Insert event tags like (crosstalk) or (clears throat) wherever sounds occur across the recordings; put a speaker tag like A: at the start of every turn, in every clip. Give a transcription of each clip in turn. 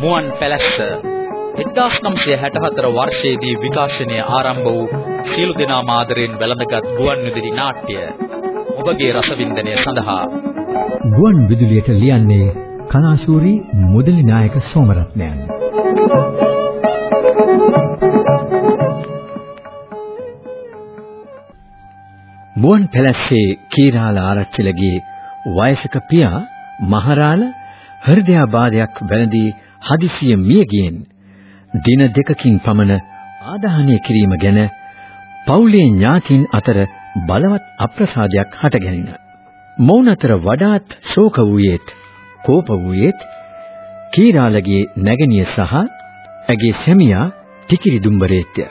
A: මුවන් පැලැස්ස 1964 වර්ෂයේදී විකාශනය ආරම්භ වූ සියලු දෙනා මාදරෙන් වැළඳගත් ගුවන් විදුලි නාට්‍ය ඔබගේ රසවින්දනය සඳහා.
B: ගුවන් විදුලියට ලියන්නේ කලාශූරී මුදලි නායක සෝමරත්නයන්. මුවන් පැලැස්සේ කීරාල ආරච්චිලගේ වයසක පියා මහරාල හෘදයාබාධයක් වැළඳී හදිසිය මිය ගියෙන් දින දෙකකින් පමණ ආදාහනය කිරීම ගැන පවුලේ ඥාතීන් අතර බලවත් අප්‍රසාදයක් හටගැනින. මොවුන් අතර වඩාත් ශෝක වූයේත් කෝප වූයේත් කීරාලගේ නැගණිය සහ ඇගේ සැමියා ටිකිරි දුම්බරේත්ය.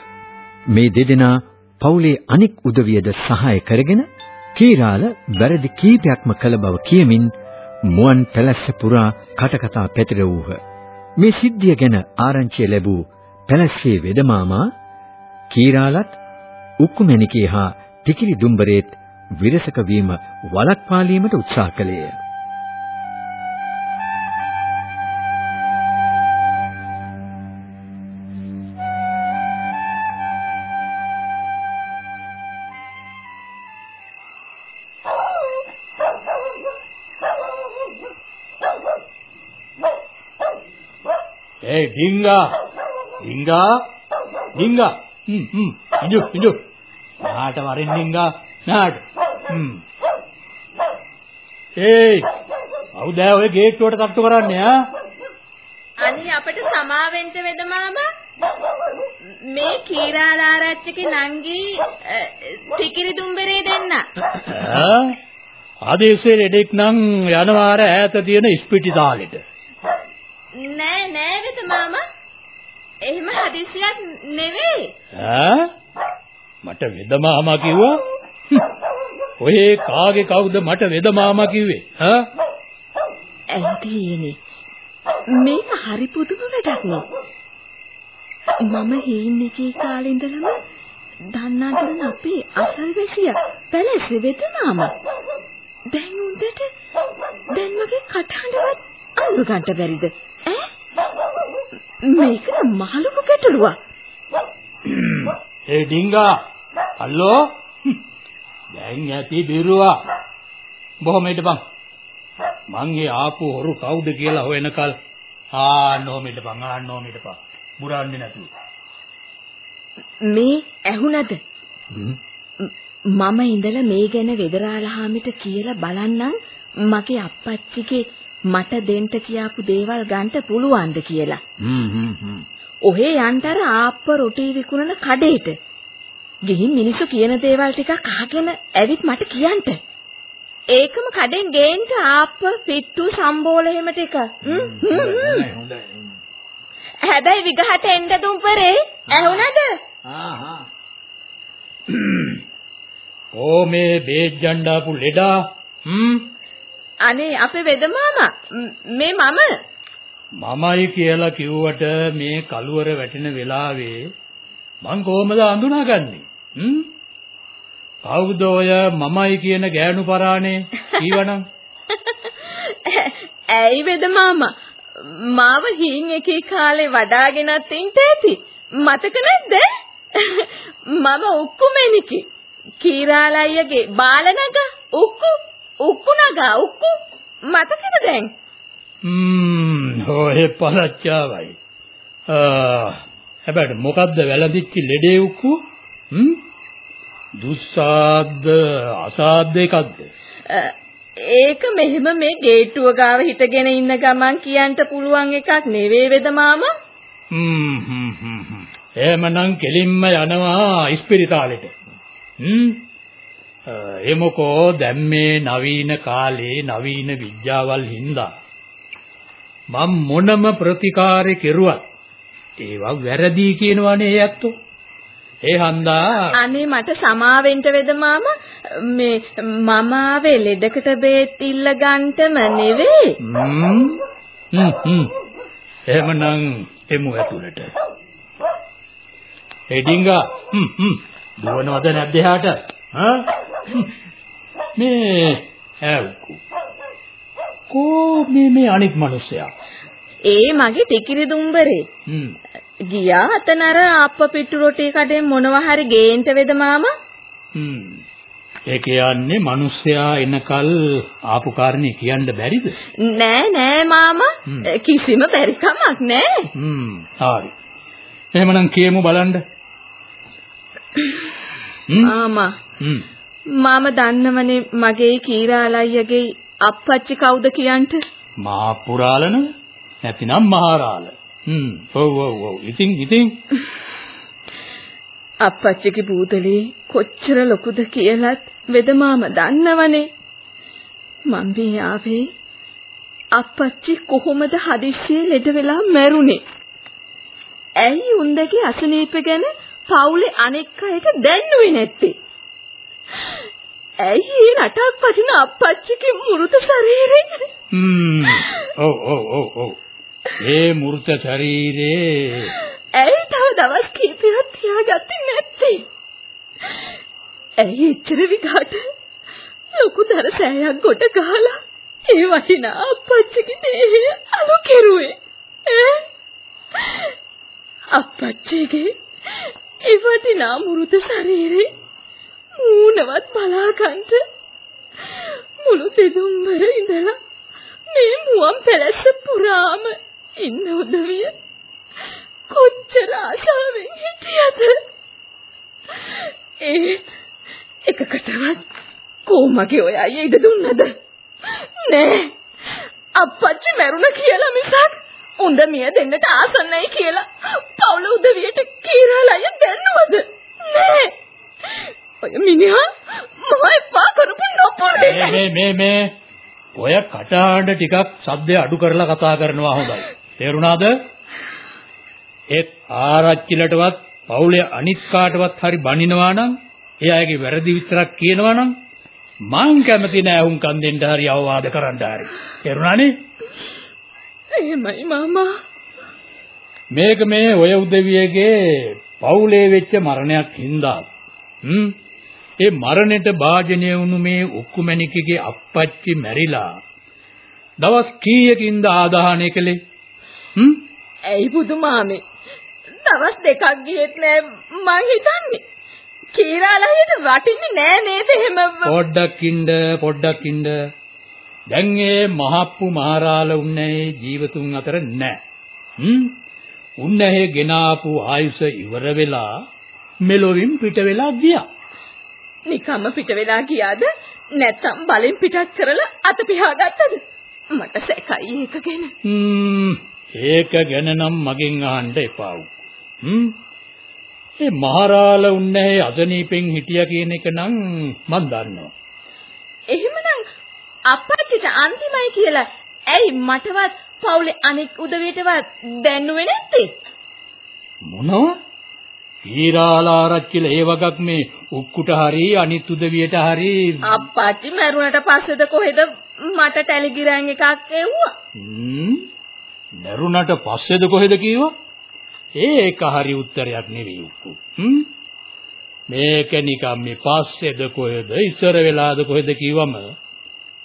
B: මේ දෙදෙනා පවුලේ අනෙක් උදවියද සහාය කරගෙන කීරාල වැරදි කීපයක්ම කළ බව කියමින් මුවන් පැලැස්ස පුරා කටකතා පැතිර වූහ. මේ සිද්ධිය ගැන ආරංචිය ලැබූ පැලැස්සේ වෙදමාමා කීරාලත් උක්කුමැණිකේ හා ටිකිරි දුම්බරේත් විරසක වීම වළක්වාලීමට උත්සාහ කළේය.
C: ඒ ඩිංගා ඩිංගා ඩිංගා හ්ම් හ්ම් ඉඳු ඉඳු නාට වරින් ඩිංගා නාට හ්ම් ඒ අවුද ඔය ගේට්ටුවට තට්ටු කරන්නේ ආ
D: අනේ අපිට සමාවෙන්න වෙද මාමා මේ කීරාලාරච්චිගේ නංගි ටිකිරි දුම්බරේ දෙන්න
C: ආදේශයේ ලෙඩෙක් නම් යනවා අර ඈත තියෙන ඉස්පිරිතාලෙට
D: නෑ නෑ වෙද මාමා. එහෙම හදිසියක් නෙවෙයි.
C: ඈ මට වෙද මාමා කිව්වා? (laughs) ඔය කාගේ කවුද මට වෙද මාමා කිව්වේ? ඈ
D: ඇන්ටීනේ. මේක හරි පුදුම වැඩක් නේ. මම හීන් එකේ කාලේ ඉඳලම දන්නාගෙන අපේ අසල්වැසියා පැලැස්සේ වෙද මාමා. දැන් උන්දට දැන් මගේ කටහඬවත් අඳු ගන්න බැරිද? මේක මහලුකු ගැටලුවක්.
C: ඒ ඩිංගා හල්ලෝ දැන් ඇති බිරුවා. බොහොම හිටපන් මං ඒ ආපු හොරු කවුද කියලා හොයනකල් ආන්නෝම හිටපන් ආන්නෝම හිටපන් මුරන්නේ නැතුව.
D: මේ ඇහුණද? මම ඉඳලා මේ ගැන වෙදරාලහාමිට කියලා බලන්නම්. මගේ අප්පච්චිගේ මට දෙන්න කියාපු දේවල් ගන්න පුළුවන්ද කියලා.
B: හ්ම්.
D: ඔහේ යන්තර ආප්ප රොටි විකුණන කඩේට. ගිහින් මිනිස්සු කියන දේවල් ටිකක් අහගෙන ඇවිත් මට කියන්න. ඒකම කඩෙන් ගේන්න ආප්ප පිට්ටු සම්බෝල එහෙම ටික. හැබැයි විගහට එන්න දුම්පරේ ඇහුණද?
C: ආහා. (clears throat) ඕ මේ බේජ්ජණ්ඩාපු ලෙඩා හ්ම්
D: අනේ අපේ වෙද මාමා මේ මම.
C: මමයි කියලා කිව්වට මේ කලුවර වැටෙන වෙලාවේ මං කොහමද අඳුනාගන්නේ? හ්ම් කවුද ඔය මමයි කියන ගෑනු පරානේ ඊවනම් (laughs)
D: ඇයි වෙද මාමා මාව හීන් එකේ කාලේ වඩාගෙනත් ඉන්න ඇති. මතක නැද්ද? (laughs) මම උක්කුමෙනිකි කීරාලයියගේ බාලනග. උක්කු උක්කු නගා උක්කු මතකද දැන්?
C: ම්ම් හොය පළච්චාවයි. ආ හැබැයි මොකද්ද වැළඳිච්ච ලෙඩේ උක්කු? හ්ම් දුස්සාද්ද අසාද්ද එකක්ද?
D: ඒක මෙහෙම මේ ගේට්ටුව ගාව හිටගෙන ඉන්න ගමන් කියන්න පුළුවන් එකක් නෙවෙයි වේද මාමා?
C: හ්ම් හ්ම් හ්ම්. එහෙමනම් කෙලින්ම යනවා ඉස්පිරිතාලෙට. හ්ම් එමකෝ දැන් මේ නවීන කාලේ නවීන විද්‍යාවල් හින්දා මම මොනම ප්‍රතිකාරේ කෙරුවත් ඒවා වැරදි කියනවනේ ඇත්තෝ. ඒ හන්දා
D: අනේ මට සමාවෙන්න වේද මාමා? මේ මම ආවේ ලෙඩකට බේත් ඉල්ල ගන්නටම නෙවෙයි
C: හ්ම්. හ්ම් එහෙමනම් එමු ඇතුළට. එඩින්ගා හ්ම් හ්ම්. දුවනවද නැද්ද එහාට? හා (laughs) මේ කෝ මේ මේ අනිත් මිනිස්සයා?
D: ඒ මගේ ටිකිරි දුම්බරේ. ගියා අතනර අප්ප පිට්ටු රොටි කඩෙන් මොනවා හරි ගේන්න වේද මාමා?
C: හ්ම්. ඒ කියන්නේ මිනිස්සයා එනකල් ආපු කාරණේ කියන්න බැරිද?
D: නෑ නෑ මාමා. කිසිම බැරි කමක් නෑ.
C: හ්ම්. හරි. එහෙමනම් කියමු බලන්න.
D: මාමා
C: හ්ම්.
D: මාම දන්නවනේ මගේ කීරාලයියගේ අප්පච්චි කවුද කියන්ට?
C: මහා පුරාලන නැතිනම් මහරාල. හ්ම්. ඔව් ඔව් ඔව්. ඉතින් ඉතින් (laughs)
D: අප්පච්චිගේ බූදලේ කොච්චර ලොකුද කියලත් වෙදමාම දන්නවනේ. මං මේ ආවේ අප්පච්චි කොහොමද හදිස්සියේ ලෙඩ වෙලා මැරුණේ? ඇයි උන්දගේ අසනීප ගැන පවුලේ අනෙක් අයට දැන්නුවේ නැත්තේ? ඇයි මේ රටක් වටින අප්පච්චිගේ මෘත ශරීරේ
C: හ්ම්. ඔව් ඔව් ඔව් ඔව්. ඒ මූර්ත ශරීරේ
D: ඇයි තව දවස් කීපයක් තියාගත්තේ නැත්තේ? ඇයි එච්චර විකාට ලොකු දර සෑයක් ගොඩ ගහලා ඒ වටිනා අප්පච්චිගේ දේහය අලු කෙරුවේ? ඈ? අප්පච්චිගේ ඒ වටිනා මෘත ශරීරේ මූණවත් බලාගන්න මුළු දෙදුම්බර ඉඳලා මේ මුවන් පැලැස්ස පුරාම ඉන්න උදවිය. කොච්චර ආශාවෙන් හිටියද? ඒ එකකටවත් කොමගේ ඔය අයියා ඉඩ දුන්නද? නෑ. අප්පච්චි මැරුණ කියලා මිසක් උඳ මිය දෙන්නට ආසන්නයි කියලා පවුල උදවියට කීරාලය දැන්නුවද නෑ. ඔය මිනිහා මම එපා කරපු නොපොඩේ
C: මේ මේ මේ ඔය කටහඬ ටිකක් සද්දය අඩු කරලා කතා කරනවා හොඳයි. තේරුණාද? ඒ ආරච්චිලටවත් පවුලේ අනිත් කාටවත් හරි බනිනවා නම් එයාගේ වැරදි විතරක් කියනවා නම් මං කැමති නෑ උන්කන් දෙන්න හරි අවවාද කරන්න හරි. තේරුණානේ?
D: එහෙමයි මාමා
C: මේක මේ ඔය උදවියගේ පවුලේ වෙච්ච මරණයක් හින්දා. හ්ම් ඒ මරණයට භාජනය වුණු මේ උක්කුමැණිකගේ අප්පච්චි මැරිලා දවස් කීයකින්ද ආදාහනය කළේ? හ්ම්?
D: ඇයි බුදුමාමේ? දවස් දෙකක් ගියෙත් නෑ මං හිතන්නේ. කීරාලහියට වටින්නේ නෑ නේද එහෙම
C: පොඩ්ඩක් ඉන්න පොඩ්ඩක් ඉන්න. දැන් ඒ මහප්පු මහරාල උන්නේ ජීවතුන් අතර නැහැ හ්ම්? උන්නේ ගෙනාපු ආයුෂ ඉවර වෙලා මෙලොවින් පිට වෙලා ගියා
D: නිකම්ම පිට වෙලා ගියාද නැත්නම් බලෙන් පිටත් කරලා අත පියාගත්තද මට සැකයි ඒක ගැන
C: හ්ම් ඒක ගැන නම් මගෙන් අහන්න එපා. හ්ම් ඒ මහරාල උන්නේ අසනීපෙන් හිටියා කියන එක නම් මම දන්නවා.
D: එහෙමනම් අපච්චිට අන්තිමයි කියලා ඇයි මටවත් පවුලේ අනෙක් උදවියටවත් දැන්නුවේ නැත්තේ
C: මොනවා? ඊරාලාරච්චිල ඒ වගක් මේ උක්කුට හරි අනිත් උදවියට හරි
D: අප්පච්චි මැරුණට පස්සේද කොහෙද මට ටැලිගිරෑන් එකක් එව්වා
C: හ්ම් දරුණට පස්සේද කොහෙද කීවා? ඒක හරි උත්තරයක් නෙවෙයි උක්කු. මේක නිකම් මේ පස්සේද කොහෙද ඉස්සර වෙලාද කොහෙද කිව්වම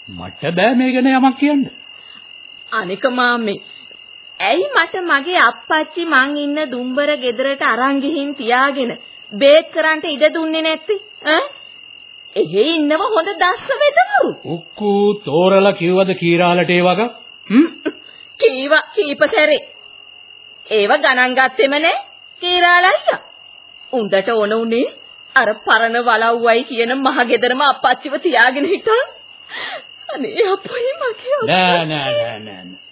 C: මට බෑ මේ ගැන යමක් කියන්න.
D: අනික මාමේ ඇයි මට මගේ අප්පච්චි මං ඉන්න දුම්බර ගෙදරට අරන් ගිහින් තියාගෙන බේත් කරන්ට ඉඩ දුන්නේ නැත්තේ? ඈ? එහෙ ඉන්නව හොඳ දස්ස වෙදවරු
C: උක්කු තෝරලා කිව්වද කීරාලට ඒ වග? හ්ම්.
D: කීව කීප සැරේ. ඒව ගණන් ගත්තෙම නෑ කීරාලයියා. උන්දට ඕන උනේ අර පරණ වලව්වයි කියන මහ ගෙදරම අප්පච්චිව තියාගෙන හිටන්. අනේ අපොයි මගේ
C: නෑ නෑ නෑ නෑ.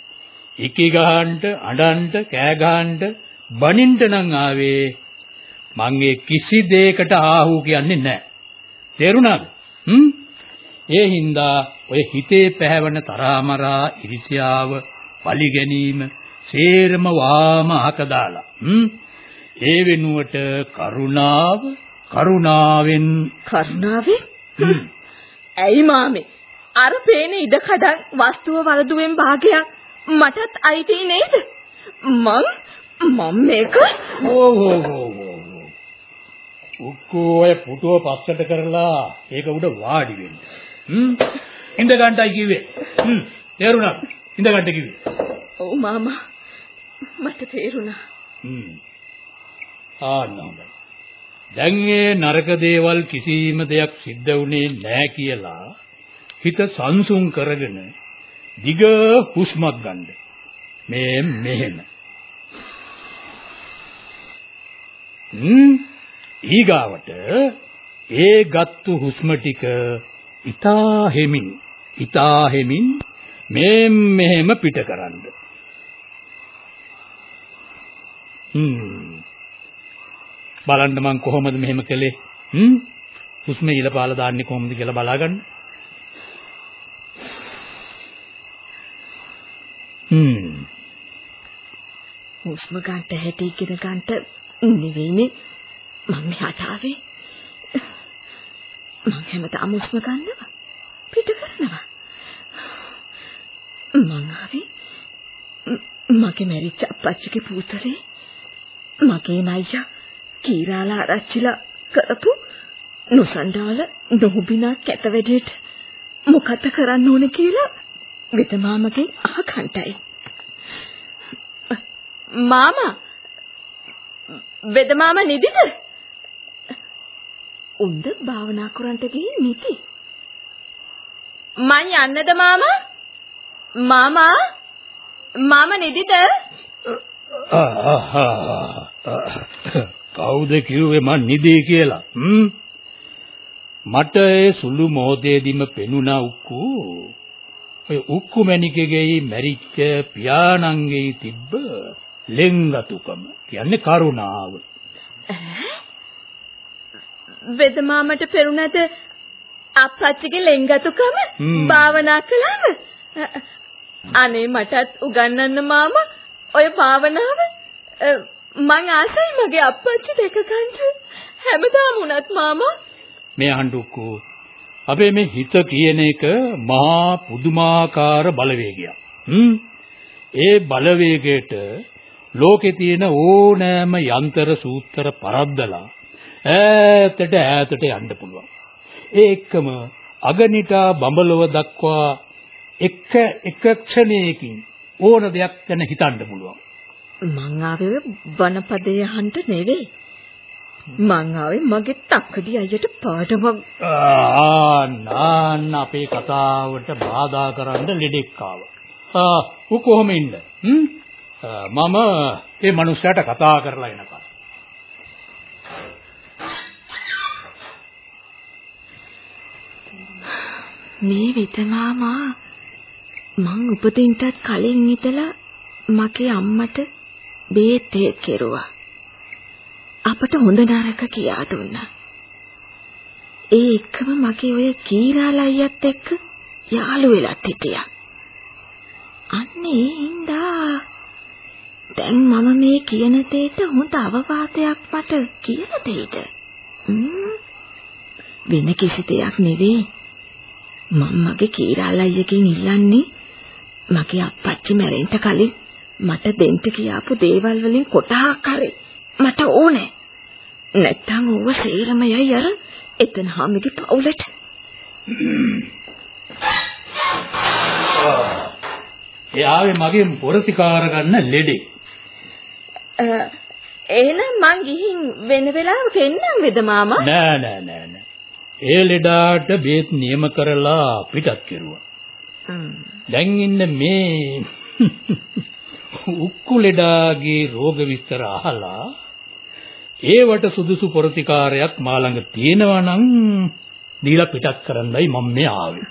C: ඉකි ගහන්න, අඬන්න, කෑ ගහන්න, බනින්න නම් ආවේ මං ඒ කිසි දෙයකට ආහු කියන්නේ නෑ. තේරුණාද? හ්ම්? ඒ හින්දා ඔය හිතේ පැහැවෙන තරහමරා ඉරිසියාව, පලි ගැනීම, සේරම වාම අහක දාලා. හ්ම්? ඒ වෙනුවට කරුණාව, කරුණාවෙන්
D: කරුණාවේ
C: හ්ම්.
D: ඇයි මාමේ අර පේන ඉඩ කඩන් වස්තුව වලදුවෙන් භාගයක් මටත් අයිති නේද මං මම මේක
C: උක්කෝ ඔය පුටුව පස්සට කරලා ඒක උඩ වාඩි වෙන්න. හ්ම්. ඉඳ ගන්නයි කිව්වේ. හ්ම්. තේරුණා. ඉඳ ගන්න කිව්වේ.
D: ඔව් මාමා. මට තේරුණා.
C: හ්ම්. ආන්න හොඳයි. දැන් මේ නරක දේවල් කිසිම දෙයක් සිද්ධ වුණේ නැහැ කියලා හිත සංසුන් කරගෙන දිග හුස්මක් ගන්න. මේ මෙහෙම. හ්ම් ඊගාවට ඒ ගත්තු හුස්ම ටික ඊතා හෙමින් ඊතා හෙමින් මේ මෙහෙම පිට කරන්න. හ්ම් බලන්න මං කොහොමද මෙහෙම කළේ හ්ම් හුස්ම ඉලපාල දාන්නේ කොහොමද කියලා බලාගන්න හ්ම්.
D: හුස්ම ගන්න හැටි ඉගෙන ගන්නට නෙවෙයිනේ. මම මෙහාට ආවේ මං හැමදාම හුස්ම ගන්නවා. පිට කරනවා. මං ආවේ. මගේ මැරිච්ච අපච්චිගේ පුතලේ. මගේ නයියා කීරාලා ආරච්චිලා කරපු නොසන්ඩාල නොහුබිනා කැත වැඩේට මොකද කරන්න ඕනේ කියලා වෙතමාමගෙන් අහකන්ටයි මාමා වෙදමාම නිදිද උන්ද භාවනා කරන්ට ගිහින් නිදි මං යන්නද මාමා මාමා මාම නිදිද
C: කවුද කිව්වේ මං නිදී කියලා? හ්ම්? මට ඒ සුළු මොහොතේදීම පෙනුණා උක්කු. ඔය උක්කු මැණිකගේ මැරිච්ච පියාණන්ගේ තිබ්බ ලෙන්ගතුකම. කියන්නේ කරුණාව.
D: වෙදමාමට පෙරුණද අප්පච්චිගේ ලෙන්ගතුකම භාවනා කළාම? අනේ මටත් උගන්වන්න මාමා ඔය භාවනාව මං ආසයි මගේ අප්පච්චි දෙක කන්ට. හැමදාම උනත් මාමා?
C: මේ අහඬුකෝ අපේ මේ හිත කියන එක මහා පුදුමාකාර බලවේගයක්. හ්ම්? ඒ බලවේගයට ලෝකේ තියෙන ඕනෑම යන්ත්‍ර සූත්‍ර පරද්දලා ඈතට ඈතට යන්න පුළුවන්. ඒ එක්කම අගනිටා බඹලව දක්වා එක එක ක්ෂණයකින් ඕන දෙයක් ගැන හිතන්න පුළුවන්.
D: මං ආවේ වනපදේ අහන්න නෙවෙයි. මං ආවේ මගේ තක්කඩි අයියට පාඩමක්
C: ආ අපේ කතාවට බාධා කරන්න ලෙඩෙක් ආවා. ආ ඌ කොහොම ඉන්න? මම ඒ මනුස්සයාට කතා කරලා එනකම්.
D: මේ විතමාමා මං උපදින්නටත් කලින් ඉතලා මගේ අම්මට බේත් කෙරුවා. අපට හොඳ නරක කියා දුන්නා. ඒ එක්කම මගේ ඔය කීරාලා අයියත් එක්ක යාළු වෙලත් හිටියා. අන්නේ හින්දා දැන් මම මේ කියන දෙයට හොඳ අවවාදයක් මට කියලා දෙයිද? වෙන කිසි දෙයක් නෙවෙයි. මම මගේ කීරාලා අයියකින් ඉල්ලන්නේ මගේ අප්පච්චි මැරෙන්න කලින් මට දෙන්න කියාපු දේවල් වලින් කොටහක් හරි මට ඕනේ. නැත්තම් ඌව සේරම යයි අර එතන හැමගේ පවුලට.
C: එයාවේ මගෙන් පොරතිකාර ගන්න ලෙඩේ.
D: එහෙනම් මං ගිහින් වෙන වෙලාවක එන්නම් වෙද මාමා?
C: නෑ නෑ නෑ නෑ. ඒ ලෙඩාට බේත් නියම කරලා පිටත් කෙරුවා. දැන් ඉන්න මේ (laughs) උක්කුලෙඩාගේ රෝග විස්තර අහලා ඒවට සුදුසු ප්‍රතිකාරයක් මා ළඟ තියෙනවා නම් දීලා පිටත් කරන්නයි මම මේ ආවේ.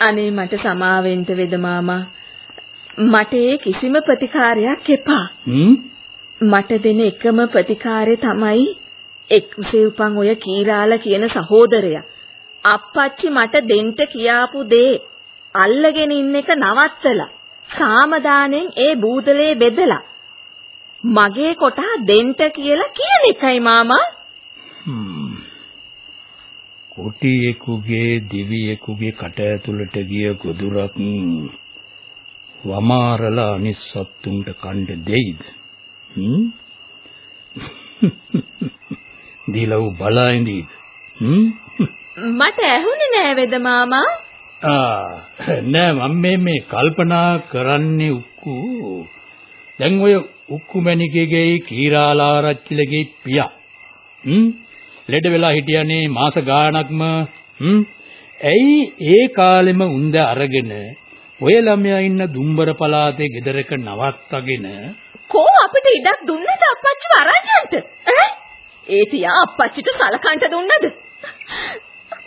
D: අනේ මට සමාවෙන්න වේද මාමා. මට ඒ කිසිම ප්‍රතිකාරයක් එපා. මට දෙන එකම ප්‍රතිකාරය තමයි එක්කුසේ උපන් ඔය කීරාල කියන සහෝදරයා. අප්පච්චි මට දෙන්න කියාපු දේ අල්ලගෙන ඉන්න එක නවත්තලා සාමදානෙන් ඒ බූදලේ බෙදලා මගේ කොටා දෙන්න කියලා කියන එකයි මාමා.
C: කොටියෙකුගේ දිවියෙකුගේ කට ඇතුළට ගිය ගොදුරක් වමාරලා අනිත් සත්තුන්ට කණ්ඩ දෙයිද? හ්ම්? (laughs) දීලව බලා ඉඳීද? හ්ම්?
D: මට ඇහුනේ නෑ වේද මාමා?
C: ආ නෑ මම මේ කල්පනා කරන්නේ උක්කු දැන් ඔය උක්කු මැණිකේගේ කීරාලාරච්චිලගේ පියා. හ්ම්? ලෙඩ වෙලා හිටියනේ මාස ගාණක්ම. හ්ම්? ඇයි ඒ කාලෙම උන්ද අරගෙන ඔය ළමයා ඉන්න දුම්බර පළාතේ ගෙදරක නවත්තගෙන
D: කෝ අපිට ඉඩක් දුන්නද අප්පච්චි වරජන්ට ඈ? ඒ තියා අප්පච්චිට සලකන්ට දුන්නද?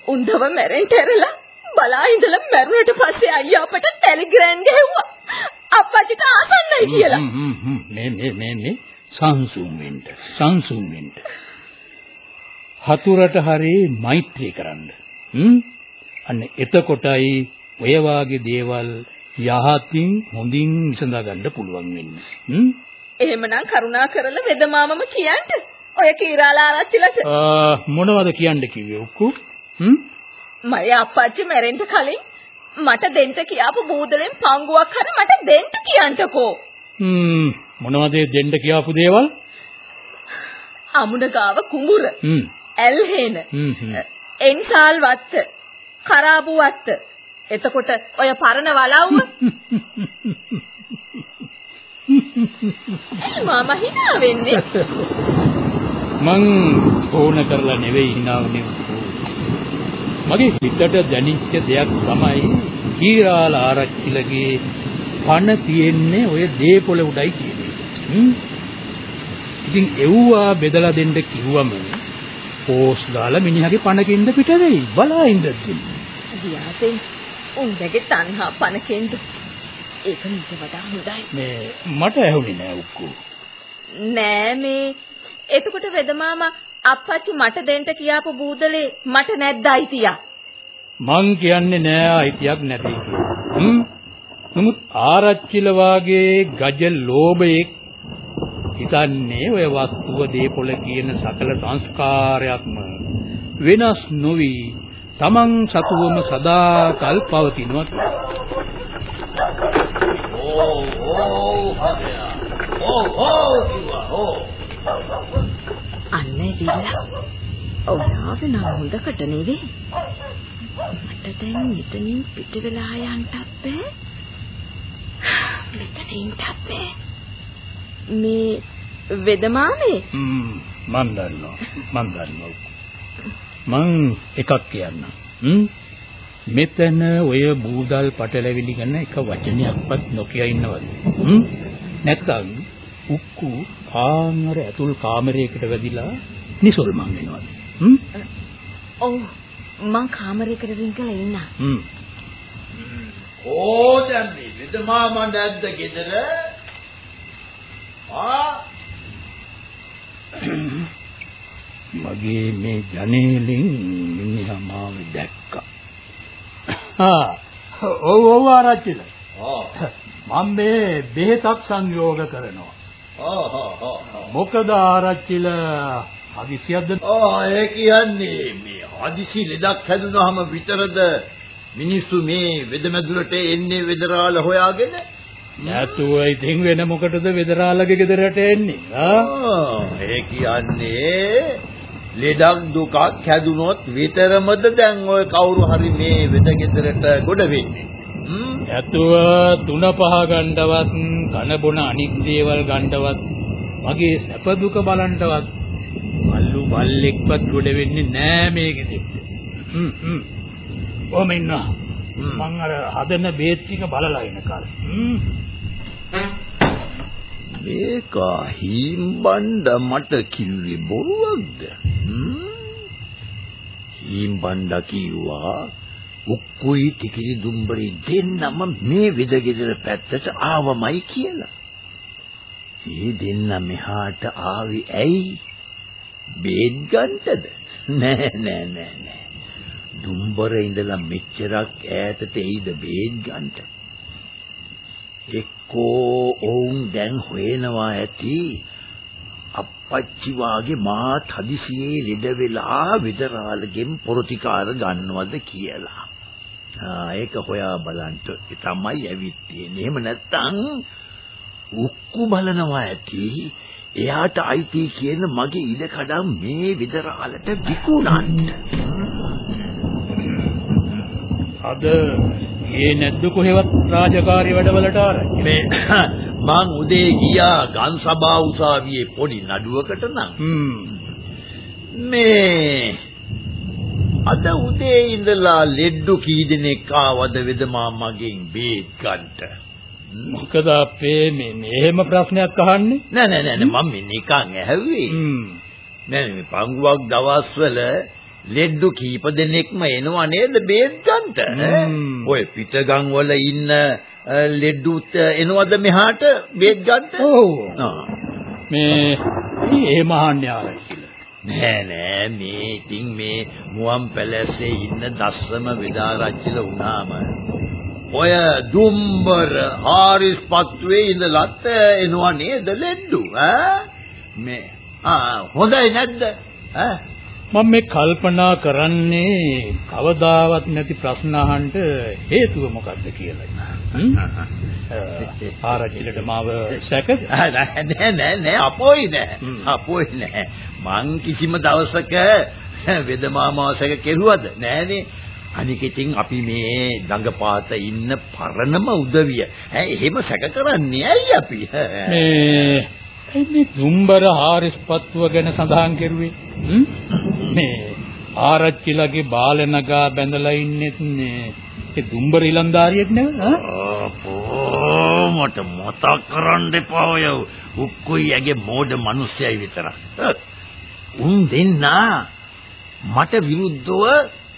D: උන්දව මැරෙන්න ඇරලා බලා ඉඳලා මැරුණට පස්සේ අයියා අපට ටෙලිග්‍රෑම් ගහුවා අප්පච්චිට ආසන්නයි කියලා.
C: මේ මේ මේ මේ සංසුන් වෙන්න සංසුන් වෙන්න. හතුරට හරි මෛත්‍රී කරන්න. හ්ම්? අන්න එතකොටයි ඔය වාගේ දේවල් යහතින් හොඳින් විසඳා ගන්න පුළුවන් වෙන්නේ. හ්ම්?
D: එහෙමනම් කරුණා කරලා වෙදමාමම කියන්න. ඔය කීරාලා ආරච්චිලට.
C: ආ, මොනවද කියන්න කිව්වේ උක්කු හ්ම්?
D: මගේ අප්පච්චි මැරෙන්න කලින් මට දෙන්න කියාපු බූදලෙන් පංගුවක් හරි මට දෙන්න කියන්ටකෝ
C: හ්ම් මොනවද දෙන්න කියාපු දේවල්?
D: අමුණ ගාව කුඹුර
C: හ්ම්.
D: ඇල්හේන
C: හ්ම්.
D: එන්සාල් වත්ත කරාබු වත්ත. එතකොට ඔය පරණ වලව්ව? මාම hina වෙන්නේ. (laughs)
C: මං ඕන කරලා නෙවෙයි hinaවනේ මගේ හිතට දැනිච්ච දෙයක් තමයි කීරාල ආරච්චිලගේ පණ තියෙන්නේ ඔය දේපොළ උඩයි කියන්නේ. හ්ම්. ඉතින් එව්වා බෙදලා දෙන්න කිව්වම පෝස් දාලා මිනිහගේ පණකින්ද පිට වෙයි. බලා ඉඳද්දි.
D: ගියාතෙන් උන්දගේ තණ්හා පනකෙන්ද ඒක මීට වඩා හොඳයි
C: මේ මට ඇහුනේ නෑ උක්කෝ.
D: නෑ මේ එතකොට වෙදමාමා අප්පච්චි මට දෙන්න කියාපු බූදලේ මට නැද්ද අයිතියක්
C: මං කියන්නේ නෑ අයිතියක් නැති කියලා. නමුත් ආරච්චිල වාගේ ගජ ලෝභයෙක් හිතන්නේ ඔය වස්තුව දීපොළ කියන සකල සංස්කාරයක්ම වෙනස් නොවි තමන් සතුවම සදාකල් පවතිනවා කියලා.
E: ඕ ඕ හදයා ඕ ඕ ඕ
D: අන්න ඇවිල්ලා ඔයාව නම් හොඳකට නෙවෙයි මට දැන් මෙතනින් පිට වෙලා යන්නත් බෑ. මෙතන ඉන්නත් බෑ. මේ වෙදමාමේ
C: හ්ම්. මන් දන්නවා. මන් දන්නවා. මං එකක් කියන්නම්. හ්ම්. මෙතන ඔය බූදල් පටලැවිලි ගැන එක වචනයක්වත් නොකිය ඉන්නවද? හ්ම්. නැත්නම් උක්කු කාමර ඇතුල් කාමරයකට වැදිලා නිසල්මන් වෙනවද හ්ම්?
D: ඔව්. මං කාමරයකට රින්ගලා ඉන්නා.
C: හ්ම්.
E: ඕ දැන් මේ වෙදමාම නැද්ද ගෙදර? ආ?
C: මගේ මේ ජනේලෙන් මිනිහා මාව දැක්කා. ආ. ඔව් ඔව් ආරච්චිල.
E: ආ.
C: මම මේ බෙහෙතක් සංයෝග කරනවා.
E: ආ ආ.
C: මොකද ආරච්චිල හදිසියක්ද?
E: ආ ඒ කියන්නේ මේ හදිසි ලෙඩක් හැදුනහම විතරද මිනිස්සු මේ වෙදමැදුරට එන්නේ වෙදරාල හොයාගෙන?
C: නැතුව ඉතින් වෙන මොකටද වෙදරාලගේ ගෙදරට එන්නේ? ආ?
E: ඒ කියන්නේ ලෙඩක් දුකක් හැදුනොත් විතරමද දැන් ඔය කවුරු හරි මේ වෙදගෙදරට ගොඩ වෙන්නේ?
C: නැතුව තුන පහ ගණ්ඩවත් කන බොන අනික් දේවල් ගණ්ඩවත් මගේ සැප දුක බලන්නවත් බල්ලෙක්වත් ගොඩ වෙන්නේ නෑ මේ ගෙදෙට්ට හ්ම් හ්ම්. ඔහම ඉන්නවා?
E: හ්ම්.
C: මං අර හදන බේත් ටික බලලා ඉනකල් හ්ම්.
E: මේක හීම්බණ්ඩ මට කිව්වේ බොරුවක්ද? හීම්බණ්ඩ කිව්වා උක්කුයි ටිකිරි දුම්බරි දෙන්නම මේ විදගෙදර පැත්තට ආවමයි කියලා. ඒ දෙන්න මෙහාට ආවේ ඇයි? බේත් ගන්නටද? නෑ නෑ නෑ නෑ. දුම්බර ඉඳලා මෙච්චරක් ඈතට එයිද බේත් ගන්නට? එක්කෝ ඔවුන් දැන් හොයනවා ඇති අප්පච්චි වාගේ මාත් හදිසියේ ලෙඩ වෙලා විදරාලගෙන් පොරතිකාර ගන්නවද කියලා. ආ ඒක හොයා බලන්න තමයි ඇවිත් තියෙන්නේ. එහෙම නැත්තම් උක්කු බලනවා ඇති එයාට අයිති කියන මගේ ඉඩකඩම් මේ විදරාලට විකුණන්න.
C: අද ඒ නැද්ද කොහෙවත් රාජකාරී වැඩවලට ආරංචි.
E: මේ (coughs) මං උදේ ගියා ගම්සභා උසාවියේ පොඩි නඩුවකට නම්. මේ අද උදේ ඉඳලා ලෙඩ්ඩු කී දෙනෙක් ආවද වෙදමා මගෙන් බේත් ගන්නට
C: මොකද අපේ මේ මෙහෙම ප්‍රශ්නයක් අහන්නේ?
E: නෑ නෑ නෑ මම මේ නිකන් ඇහුවේ. නෑ මේ පංගුවක් දවස්වල ලෙඩ්ඩු කීප දෙනෙක්ම එනවා නේද බේත් ගන්නට. ඔය පිටගම් වල ඉන්න ලෙඩ්ඩුත් එනවද මෙහාට බේත් ගන්නට
C: ඔව්. මේ එහෙම අහන්නේ ආරංචිල.
E: නෑ නෑ මේ ඉතින් මේ මුවන් පැලැස්සේ ඉන්න දස්සම විදාරච්චිල වුණාම ඔය දුම්බර හාරිස්පත්වේ ඉඳලත් එනවා නේද ලෙඩ්ඩු ඈ? මේ ආ හොඳයි නැද්ද? ඈ?
C: මම මේ කල්පනා කරන්නේ කවදාවත් නැති ප්‍රශ්න අහන්න හේතුව මොකක්ද කියලා. (laughs) ආරච්චිලට මාව සැකද? (laughs)
E: නෑ නෑ නෑ අපෝයි නෑ. අපෝයි නෑ. මං කිසිම දවසක (laughs) වෙදමාමාසක කෙරුවද? නෑනේ අනික ඉතින් අපි මේ දඟපාත ඉන්න පරණම උදවිය. ඈ එහෙම සැක කරන්නේ ඇයි අපි?
C: මේ මේ දුම්බර හාරිස්පත්තුව ගැන සඳහන් කරුවේ? මේ ආරච්චිලගේ බාලනගා බැඳලා ඉන්නෙත් මේ ඒ දුම්බර ඉලන්දාරියෙක් ඈ?
E: අපෝ මට මතක් කරන්න එපා ඔය උක්කුයි ඇගේ මෝඩ මිනිස්සයයි විතරක්. උන් දෙන්නා මට විරුද්ධව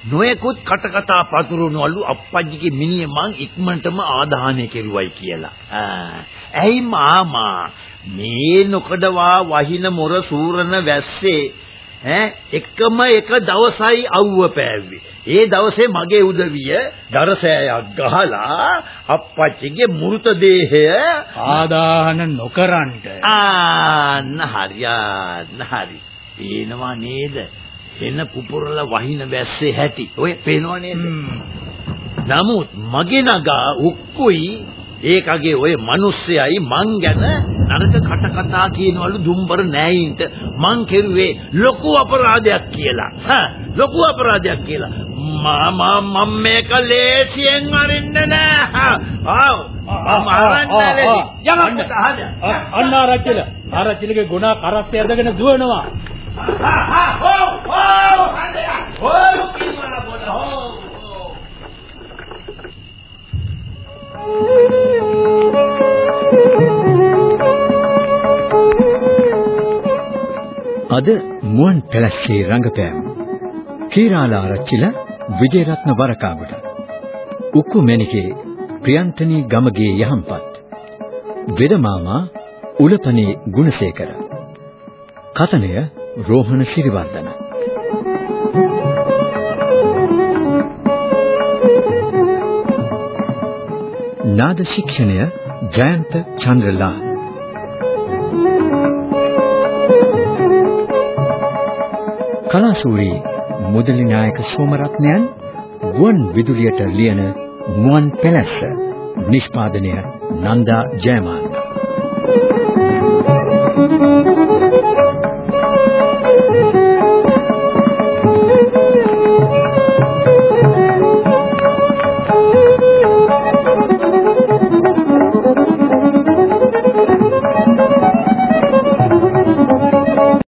E: නොයෙකුත් කටකතා පතුරවනවලු අප්පච්චිගේ මිනිහ මං ඉක්මනටම ආදාහනය කෙරුවයි කියලා. ආ, ඇයි මාමා මේ නොකඩවා වහින මොර සූරන වැස්සේ ඈ එකම එක දවසයි අවුව පෑව්වේ. ඒ දවසේ මගේ උදවිය දරසෑයක් ගහලා අප්පච්චිගේ මෘත දේහය
C: ආදාහන නොකරන්ට
E: ආන්න හරියන්න හරි. පේනවා නේද? එන පුපුරල වහින වැස්සේ හැටි. ඔය පේනව නේද? නමුත් මගේ නගා උක්කුයි ඒකගේ ඔය මිනිස්සයයි මං ගැන නරක කට කතා කියනවලු දුම්බර නෑයින්ට මං කෙරුවේ ලොකු අපරාධයක් කියලා. හා ලොකු අපරාධයක් කියලා. මාමා මම මේක ලේසියෙන් අරින්න නෑ. ආව් මම අරන්න ලේසි. යන්න.
C: අන්න ආරච්චිල ආරච්චිලගේ ගුණ කරස්සේ ඇදගෙන දුවනවා
B: අද මුවන් පැලස්සේ රංගපෑම්. කීරාලාරච්චිල විජේරත්න වරකාබඩ උක්කු මෙනිකේ ප්‍රියන්තනී ගමගේ යහම්පත්. වෙදමාමා උලපනේ ගුණසේකර. කතනය රෝහණ ශිරිවර්ධන. නාද ශික්ෂණය ජයන්ත චන්ද්‍රලා කලාසූරි මුදලි නායක සෝමරත්නයන් ගුවන් විදුලියට ලියන මුවන් පැලැස්ස නිෂ්පාදනය නන්දා ජයමාන.